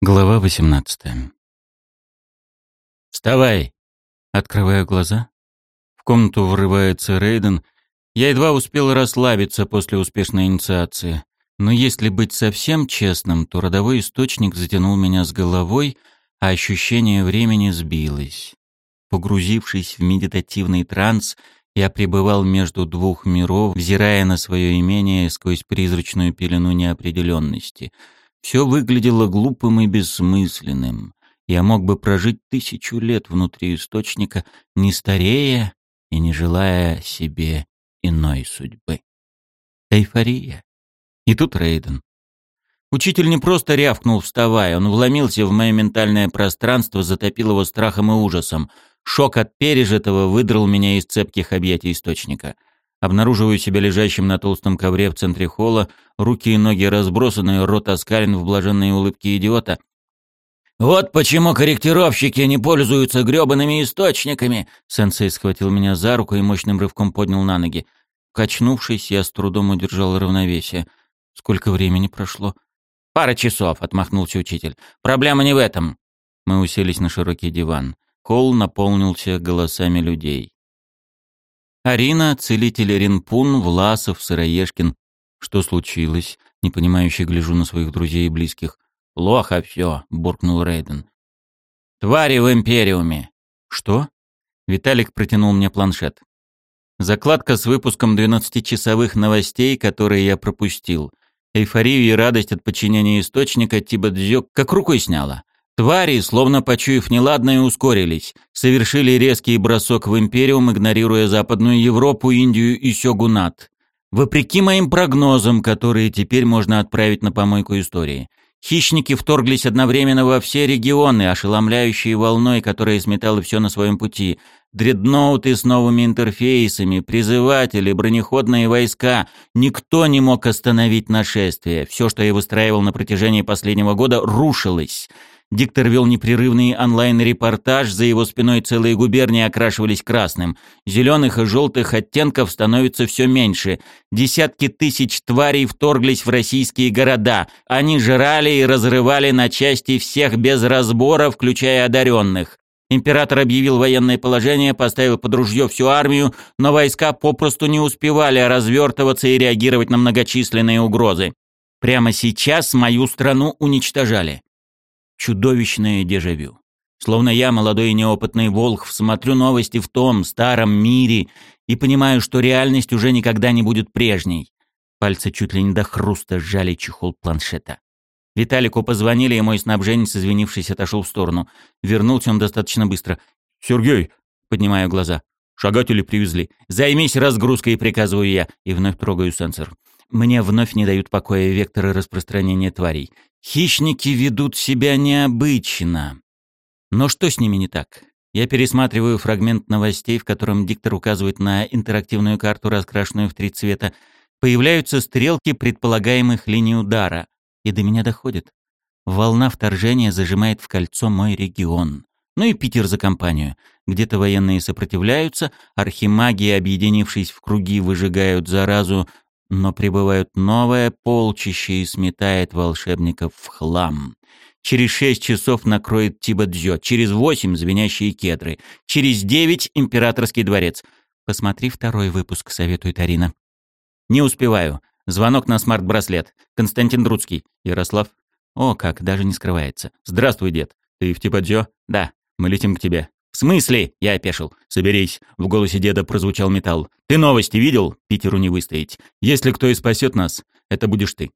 Глава 18. «Вставай!» Открываю глаза. В комнату врывается Рейден. Я едва успел расслабиться после успешной инициации. Но если быть совсем честным, то родовой источник затянул меня с головой, а ощущение времени сбилось. Погрузившись в медитативный транс, я пребывал между двух миров, взирая на свое имение сквозь призрачную пелену неопределенности — все выглядело глупым и бессмысленным. Я мог бы прожить тысячу лет внутри источника, не старея и не желая себе иной судьбы. Эйфория. И тут Рейден. Учитель не просто рявкнул, вставая, он вломился в мое ментальное пространство, затопил его страхом и ужасом. Шок от пережитого выдрал меня из цепких объятий источника — Обнаруживаю себя лежащим на толстом ковре в центре холла, руки и ноги разбросаны, рот оскален в блаженной улыбке идиота. «Вот почему корректировщики не пользуются грёбаными источниками!» Сенсей схватил меня за руку и мощным рывком поднял на ноги. Качнувшись, я с трудом удержал равновесие. Сколько времени прошло? «Пара часов», — отмахнулся учитель. «Проблема не в этом». Мы уселись на широкий диван. Холл наполнился голосами людей. Арина, целитель Ринпун, Власов, Сыроежкин. Что случилось? Непонимающе гляжу на своих друзей и близких. «Плохо все», — буркнул Рейден. «Твари в Империуме». «Что?» Виталик протянул мне планшет. Закладка с выпуском 12-часовых новостей, которые я пропустил. Эйфорию и радость от подчинения источника Тиба Дзёк как рукой сняла. Твари, словно почуяв неладное, ускорились, совершили резкий бросок в Империум, игнорируя Западную Европу, Индию и Сёгунат. Вопреки моим прогнозам, которые теперь можно отправить на помойку истории. Хищники вторглись одновременно во все регионы, ошеломляющие волной, которая сметала все на своем пути. Дредноуты с новыми интерфейсами, призыватели, бронеходные войска. Никто не мог остановить нашествие. Все, что я выстраивал на протяжении последнего года, рушилось. Диктор вел непрерывный онлайн-репортаж, за его спиной целые губернии окрашивались красным. Зеленых и желтых оттенков становится все меньше. Десятки тысяч тварей вторглись в российские города. Они жрали и разрывали на части всех без разбора, включая одаренных. Император объявил военное положение, поставил под ружье всю армию, но войска попросту не успевали развертываться и реагировать на многочисленные угрозы. Прямо сейчас мою страну уничтожали чудовищное дежавю. Словно я, молодой и неопытный волк, смотрю новости в том старом мире и понимаю, что реальность уже никогда не будет прежней. Пальцы чуть ли не до хруста сжали чехол планшета. Виталику позвонили, и мой снабженец, извинившись, отошел в сторону. Вернулся он достаточно быстро. «Сергей!» — поднимаю глаза. «Шагатели привезли. Займись разгрузкой, приказываю я, и вновь трогаю сенсор. Мне вновь не дают покоя векторы распространения тварей. Хищники ведут себя необычно. Но что с ними не так? Я пересматриваю фрагмент новостей, в котором диктор указывает на интерактивную карту, раскрашенную в три цвета. Появляются стрелки предполагаемых линий удара. И до меня доходит. Волна вторжения зажимает в кольцо мой регион. Ну и Питер за компанию. Где-то военные сопротивляются, архимаги, объединившись в круги, выжигают заразу, но прибывают новое полчище и сметает волшебников в хлам. Через шесть часов накроет Тибадзё, через восемь — звенящие кедры, через девять — императорский дворец. Посмотри второй выпуск, советует Арина. Не успеваю. Звонок на смарт-браслет. Константин Друцкий. Ярослав. О, как, даже не скрывается. Здравствуй, дед. Ты в Тибадзё? Да. Мы летим к тебе. «В смысле?» — я опешил. «Соберись!» — в голосе деда прозвучал металл. «Ты новости видел? Питеру не выстоять. Если кто и спасет нас, это будешь ты.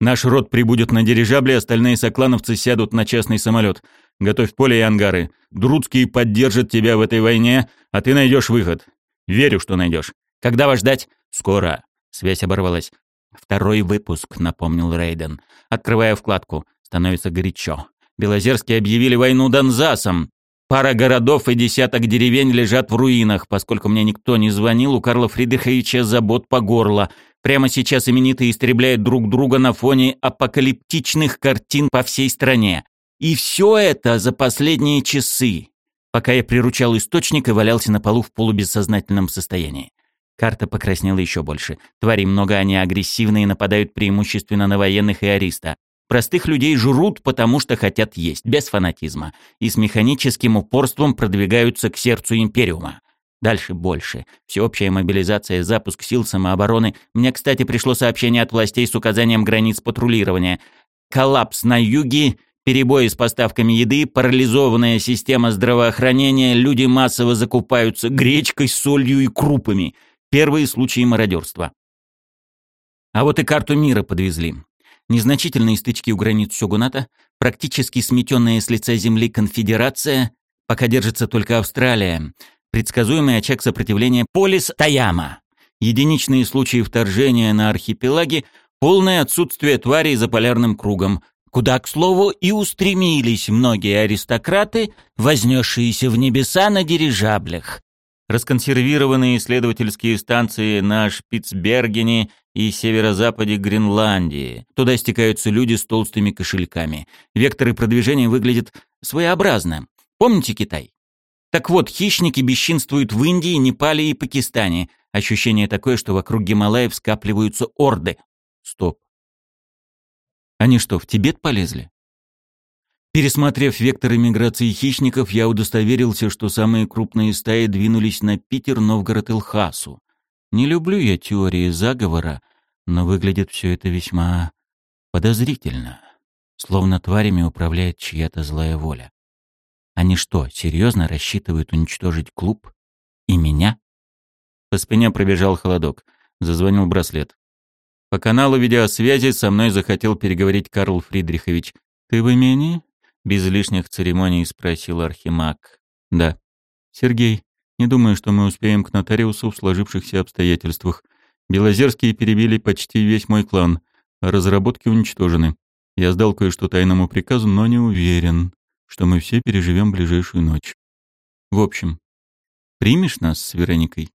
Наш род прибудет на дирижабле, остальные соклановцы сядут на частный самолет. Готовь поле и ангары. Друдский поддержит тебя в этой войне, а ты найдешь выход. Верю, что найдешь. Когда вас ждать? Скоро. Связь оборвалась. Второй выпуск, напомнил Рейден. Открывая вкладку. Становится горячо. Белозерские объявили войну Донзасам. Пара городов и десяток деревень лежат в руинах, поскольку мне никто не звонил, у Карла Фридриховича забот по горло. Прямо сейчас именитые истребляют друг друга на фоне апокалиптичных картин по всей стране. И все это за последние часы, пока я приручал источник и валялся на полу в полубессознательном состоянии. Карта покраснела еще больше. Твари много, они агрессивные, нападают преимущественно на военных и ариста. Простых людей жрут, потому что хотят есть, без фанатизма, и с механическим упорством продвигаются к сердцу Империума. Дальше больше. Всеобщая мобилизация, запуск сил самообороны. Мне, кстати, пришло сообщение от властей с указанием границ патрулирования. Коллапс на юге, перебои с поставками еды, парализованная система здравоохранения, люди массово закупаются гречкой, солью и крупами. Первые случаи мародерства. А вот и карту мира подвезли. Незначительные стычки у границ Сёгуната, практически сметенная с лица земли конфедерация, пока держится только Австралия, предсказуемый очаг сопротивления полис Таяма, единичные случаи вторжения на архипелаге, полное отсутствие тварей за полярным кругом, куда, к слову, и устремились многие аристократы, вознесшиеся в небеса на дирижаблях. Расконсервированные исследовательские станции на Шпицбергене и северо-западе Гренландии. Туда стекаются люди с толстыми кошельками. Векторы продвижения выглядят своеобразно. Помните Китай? Так вот, хищники бесчинствуют в Индии, Непале и Пакистане. Ощущение такое, что вокруг Гималаев скапливаются орды. Стоп. Они что, в Тибет полезли? Пересмотрев векторы миграции хищников, я удостоверился, что самые крупные стаи двинулись на Питер, Новгород и Лхасу. Не люблю я теории заговора, но выглядит все это весьма подозрительно, словно тварями управляет чья-то злая воля. Они что, серьезно рассчитывают уничтожить клуб? И меня? По спине пробежал холодок. Зазвонил браслет. По каналу видеосвязи со мной захотел переговорить Карл Фридрихович. «Ты в имении?» Без лишних церемоний спросил Архимаг. «Да». «Сергей, не думаю, что мы успеем к нотариусу в сложившихся обстоятельствах. Белозерские перебили почти весь мой клан, разработки уничтожены. Я сдал кое-что тайному приказу, но не уверен что мы все переживем ближайшую ночь. В общем, примешь нас с Вероникой?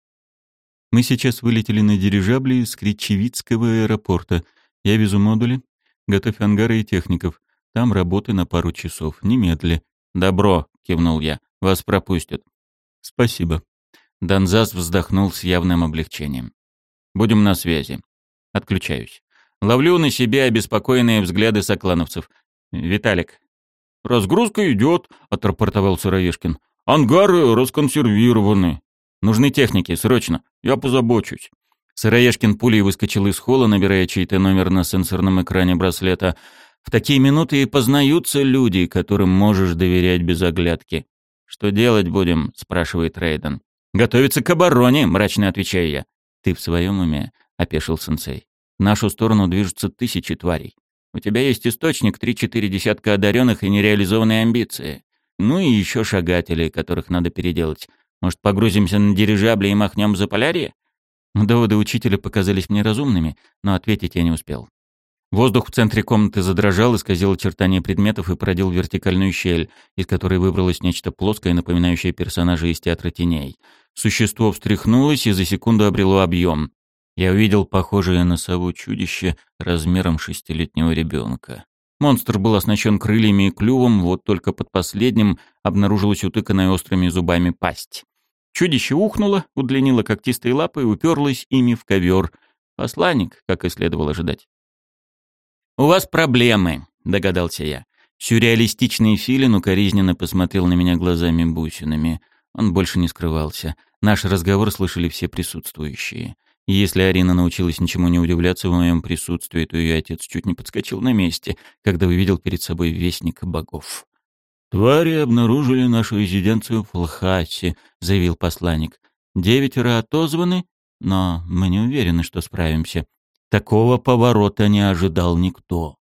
Мы сейчас вылетели на дирижабле из Кричевицкого аэропорта. Я везу модули. Готовь ангары и техников. Там работы на пару часов. Немедли. «Добро», — кивнул я. «Вас пропустят». «Спасибо». Донзас вздохнул с явным облегчением. «Будем на связи». Отключаюсь. Ловлю на себе обеспокоенные взгляды соклановцев. «Виталик, «Разгрузка идет», — отрапортовал Сыроежкин. «Ангары расконсервированы. Нужны техники, срочно. Я позабочусь». Сыроежкин пулей выскочил из холла, набирая чей-то номер на сенсорном экране браслета. В такие минуты и познаются люди, которым можешь доверять без оглядки. «Что делать будем?» — спрашивает Рейден. «Готовиться к обороне», — мрачно отвечаю я. «Ты в своем уме?» — опешил сенсей. «В нашу сторону движутся тысячи тварей. У тебя есть источник, три-четыре десятка одаренных и нереализованные амбиции. Ну и еще шагатели, которых надо переделать. Может, погрузимся на дирижабли и махнем за полярье? Доводы учителя показались мне разумными, но ответить я не успел. Воздух в центре комнаты задрожал, исказил очертания предметов и породил вертикальную щель, из которой выбралось нечто плоское, напоминающее персонажа из театра теней. Существо встряхнулось и за секунду обрело объем. Я увидел похожее на сову чудище размером шестилетнего ребенка. Монстр был оснащен крыльями и клювом, вот только под последним обнаружилась утыканная острыми зубами пасть. Чудище ухнуло, удлинило когтистые лапы и уперлось ими в ковер. Посланник, как и следовало ожидать. «У вас проблемы», — догадался я. Сюрреалистичный филин укоризненно посмотрел на меня глазами-бусинами. Он больше не скрывался. Наш разговор слышали все присутствующие. Если Арина научилась ничему не удивляться в моем присутствии, то ее отец чуть не подскочил на месте, когда увидел перед собой вестника богов. «Твари обнаружили нашу резиденцию в Лхасе», — заявил посланник. «Девятеро отозваны, но мы не уверены, что справимся. Такого поворота не ожидал никто.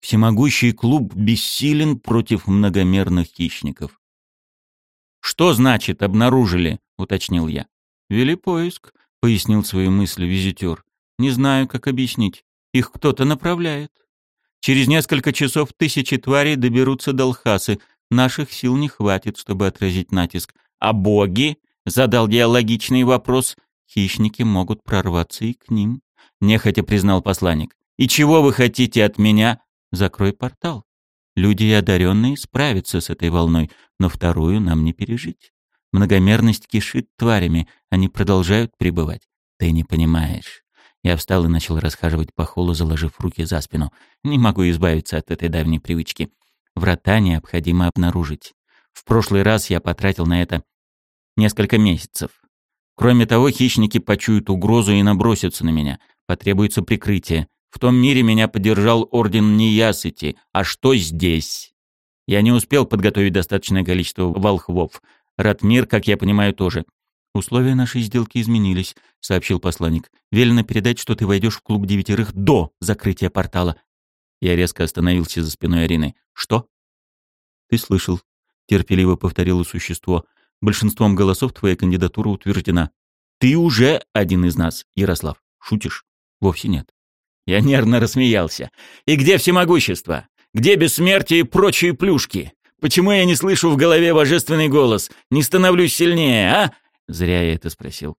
Всемогущий клуб бессилен против многомерных хищников». «Что значит «обнаружили»?» — уточнил я. «Вели поиск», — пояснил свои мысли визитер. «Не знаю, как объяснить. Их кто-то направляет. Через несколько часов тысячи тварей доберутся до Алхасы. Наших сил не хватит, чтобы отразить натиск. А боги?» — задал диалогичный вопрос. «Хищники могут прорваться и к ним», — нехотя признал посланник. «И чего вы хотите от меня?» «Закрой портал. Люди и одаренные справятся с этой волной, но вторую нам не пережить. Многомерность кишит тварями, они продолжают пребывать. Ты не понимаешь. Я встал и начал расхаживать по холлу, заложив руки за спину. Не могу избавиться от этой давней привычки. Врата необходимо обнаружить. В прошлый раз я потратил на это несколько месяцев. Кроме того, хищники почуют угрозу и набросятся на меня. Потребуется прикрытие. В том мире меня поддержал Орден Неясыти. А что здесь? Я не успел подготовить достаточное количество волхвов. Ратмир, как я понимаю, тоже. «Условия нашей сделки изменились», — сообщил посланник. «Велено передать, что ты войдешь в клуб девятерых до закрытия портала». Я резко остановился за спиной Арины. «Что?» «Ты слышал», — терпеливо повторило существо. «Большинством голосов твоя кандидатура утверждена. Ты уже один из нас, Ярослав. Шутишь? Вовсе нет». Я нервно рассмеялся. «И где всемогущество? Где бессмертие и прочие плюшки? Почему я не слышу в голове божественный голос? Не становлюсь сильнее, а?» Зря я это спросил.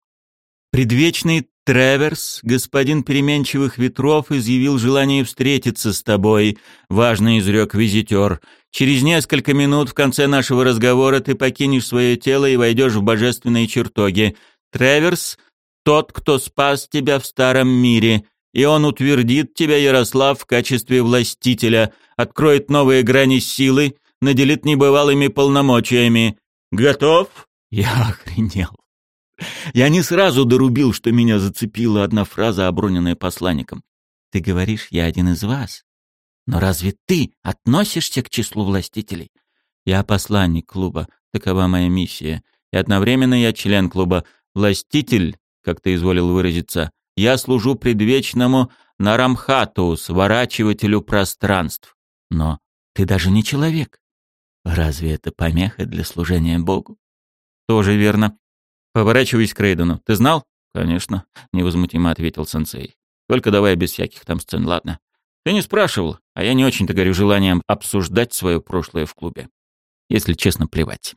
Предвечный Треверс, господин переменчивых ветров, изъявил желание встретиться с тобой, важно изрек визитер. Через несколько минут в конце нашего разговора ты покинешь свое тело и войдешь в божественные чертоги. Треверс — тот, кто спас тебя в старом мире, и он утвердит тебя, Ярослав, в качестве властителя, откроет новые грани силы, наделит небывалыми полномочиями. Готов? Я охренел. Я не сразу дорубил, что меня зацепила одна фраза, оброненная посланником. Ты говоришь, я один из вас. Но разве ты относишься к числу властителей? Я посланник клуба, такова моя миссия. И одновременно я член клуба. Властитель, как ты изволил выразиться, я служу предвечному Нарамхату, сворачивателю пространств. Но ты даже не человек. Разве это помеха для служения Богу? Тоже верно. Поворачиваясь к Рейдену. Ты знал? Конечно, невозмутимо ответил сенсей. Только давай без всяких там сцен, ладно? Ты не спрашивал, а я не очень-то горю желанием обсуждать свое прошлое в клубе. Если честно, плевать.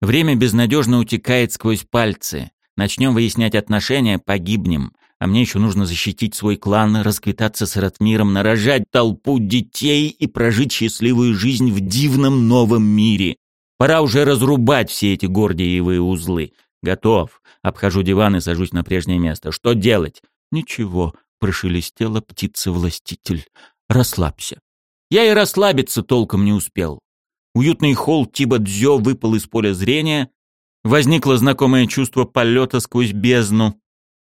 Время безнадежно утекает сквозь пальцы. Начнем выяснять отношения, погибнем. А мне еще нужно защитить свой клан, расквитаться с Ратмиром, нарожать толпу детей и прожить счастливую жизнь в дивном новом мире. Пора уже разрубать все эти гордиевые узлы. Готов. Обхожу диван и сажусь на прежнее место. Что делать? Ничего, прошелестела птица-властитель. Расслабься. Я и расслабиться толком не успел. Уютный холл Тиба Дзё выпал из поля зрения. Возникло знакомое чувство полета сквозь бездну.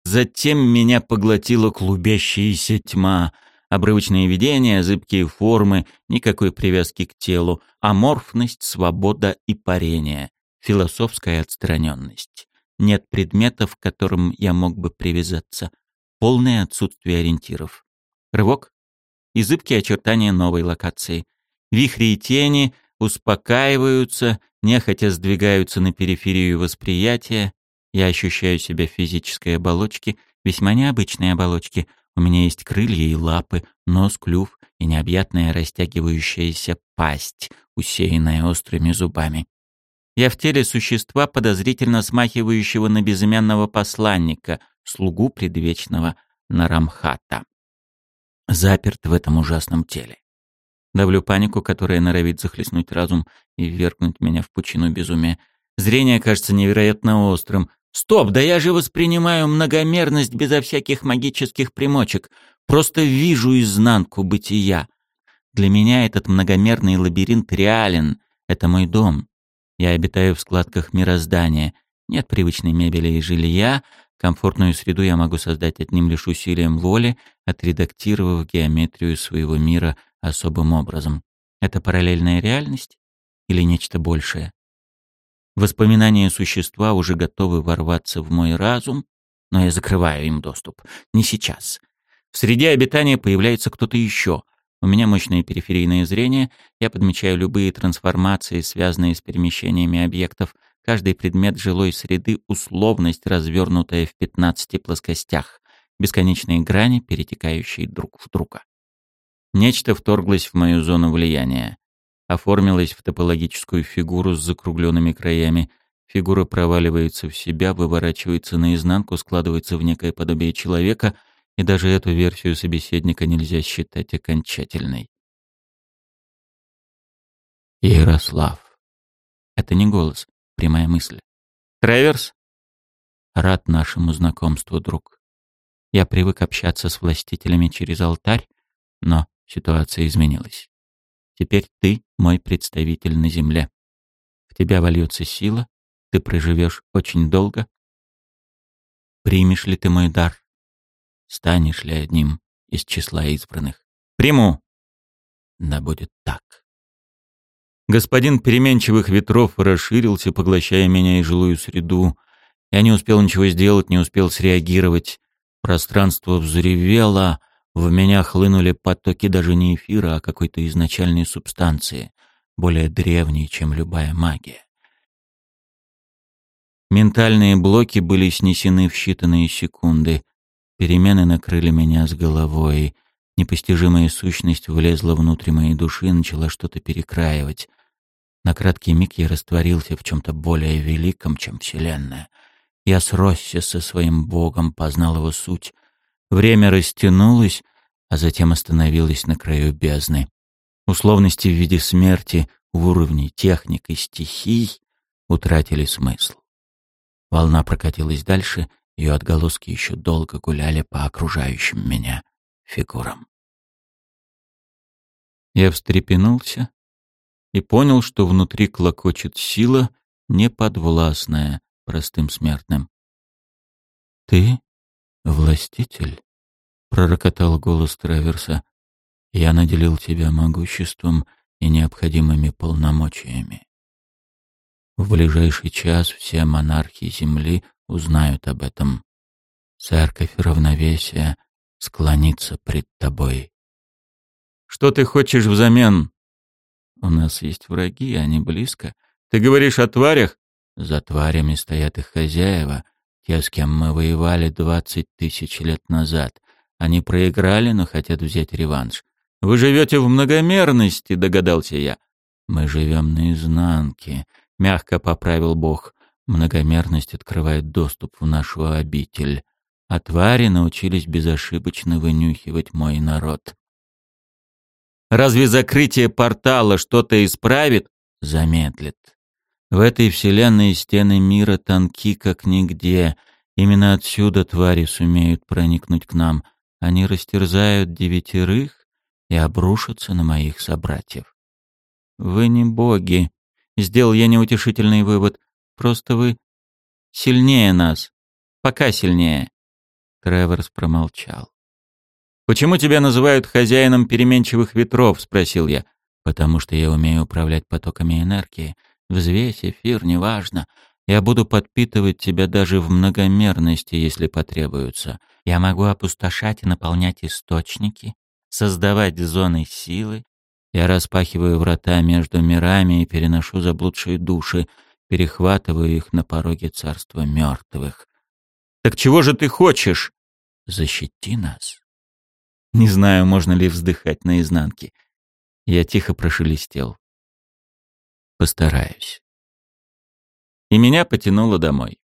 Затем меня поглотила клубящаяся тьма. Обрывочные видения, зыбкие формы, никакой привязки к телу, аморфность, свобода и парение, философская отстраненность. Нет предметов, к которым я мог бы привязаться. Полное отсутствие ориентиров. Рывок и зыбкие очертания новой локации. Вихри и тени успокаиваются, нехотя сдвигаются на периферию восприятия, я ощущаю себя в физической оболочке, весьма необычной оболочке. У меня есть крылья и лапы, нос, клюв и необъятная растягивающаяся пасть, усеянная острыми зубами. Я в теле существа, подозрительно смахивающего на безымянного посланника, слугу предвечного Нарамхата. Заперт в этом ужасном теле. Давлю панику, которая норовит захлестнуть разум и ввергнуть меня в пучину безумия. Зрение кажется невероятно острым, Стоп, да я же воспринимаю многомерность безо всяких магических примочек. Просто вижу изнанку бытия. Для меня этот многомерный лабиринт реален. Это мой дом. Я обитаю в складках мироздания. Нет привычной мебели и жилья. Комфортную среду я могу создать одним лишь усилием воли, отредактировав геометрию своего мира особым образом. Это параллельная реальность или нечто большее? Воспоминания существа уже готовы ворваться в мой разум, но я закрываю им доступ. Не сейчас. В среде обитания появляется кто-то еще. У меня мощное периферийное зрение, я подмечаю любые трансформации, связанные с перемещениями объектов. Каждый предмет жилой среды — условность, развернутая в 15 плоскостях. Бесконечные грани, перетекающие друг в друга. Нечто вторглось в мою зону влияния оформилась в топологическую фигуру с закругленными краями. Фигура проваливается в себя, выворачивается наизнанку, складывается в некое подобие человека, и даже эту версию собеседника нельзя считать окончательной. Ярослав. Это не голос, прямая мысль. Траверс? Рад нашему знакомству, друг. Я привык общаться с властителями через алтарь, но ситуация изменилась. Теперь ты мой представитель на земле. В тебя вольется сила, ты проживешь очень долго. Примешь ли ты мой дар? Станешь ли одним из числа избранных? Приму. Да будет так. Господин переменчивых ветров расширился, поглощая меня и жилую среду. Я не успел ничего сделать, не успел среагировать. Пространство взревело, в меня хлынули потоки даже не эфира, а какой-то изначальной субстанции, более древней, чем любая магия. Ментальные блоки были снесены в считанные секунды. Перемены накрыли меня с головой. Непостижимая сущность влезла внутрь моей души и начала что-то перекраивать. На краткий миг я растворился в чем-то более великом, чем Вселенная. Я сросся со своим Богом, познал его суть. Время растянулось, а затем остановилось на краю бездны. Условности в виде смерти в уровне техник и стихий утратили смысл. Волна прокатилась дальше, ее отголоски еще долго гуляли по окружающим меня фигурам. Я встрепенулся и понял, что внутри клокочет сила, неподвластная простым смертным. «Ты властитель?» — пророкотал голос Траверса. «Я наделил тебя могуществом и необходимыми полномочиями. В ближайший час все монархи Земли узнают об этом. Церковь равновесия склонится пред тобой. Что ты хочешь взамен? У нас есть враги, они близко. Ты говоришь о тварях? За тварями стоят их хозяева, те, с кем мы воевали двадцать тысяч лет назад. Они проиграли, но хотят взять реванш. Вы живете в многомерности, догадался я. Мы живем на изнанке. — мягко поправил Бог. «Многомерность открывает доступ в нашу обитель, а твари научились безошибочно вынюхивать мой народ». «Разве закрытие портала что-то исправит?» «Замедлит. В этой вселенной стены мира тонки, как нигде. Именно отсюда твари сумеют проникнуть к нам. Они растерзают девятерых и обрушатся на моих собратьев». «Вы не боги», Сделал я неутешительный вывод. Просто вы сильнее нас. Пока сильнее. Треворс промолчал. «Почему тебя называют хозяином переменчивых ветров?» — спросил я. «Потому что я умею управлять потоками энергии. Взвесь, эфир, неважно. Я буду подпитывать тебя даже в многомерности, если потребуется. Я могу опустошать и наполнять источники, создавать зоны силы, я распахиваю врата между мирами и переношу заблудшие души, перехватываю их на пороге царства мертвых. «Так чего же ты хочешь?» «Защити нас». Не знаю, можно ли вздыхать наизнанке. Я тихо прошелестел. Постараюсь. И меня потянуло домой.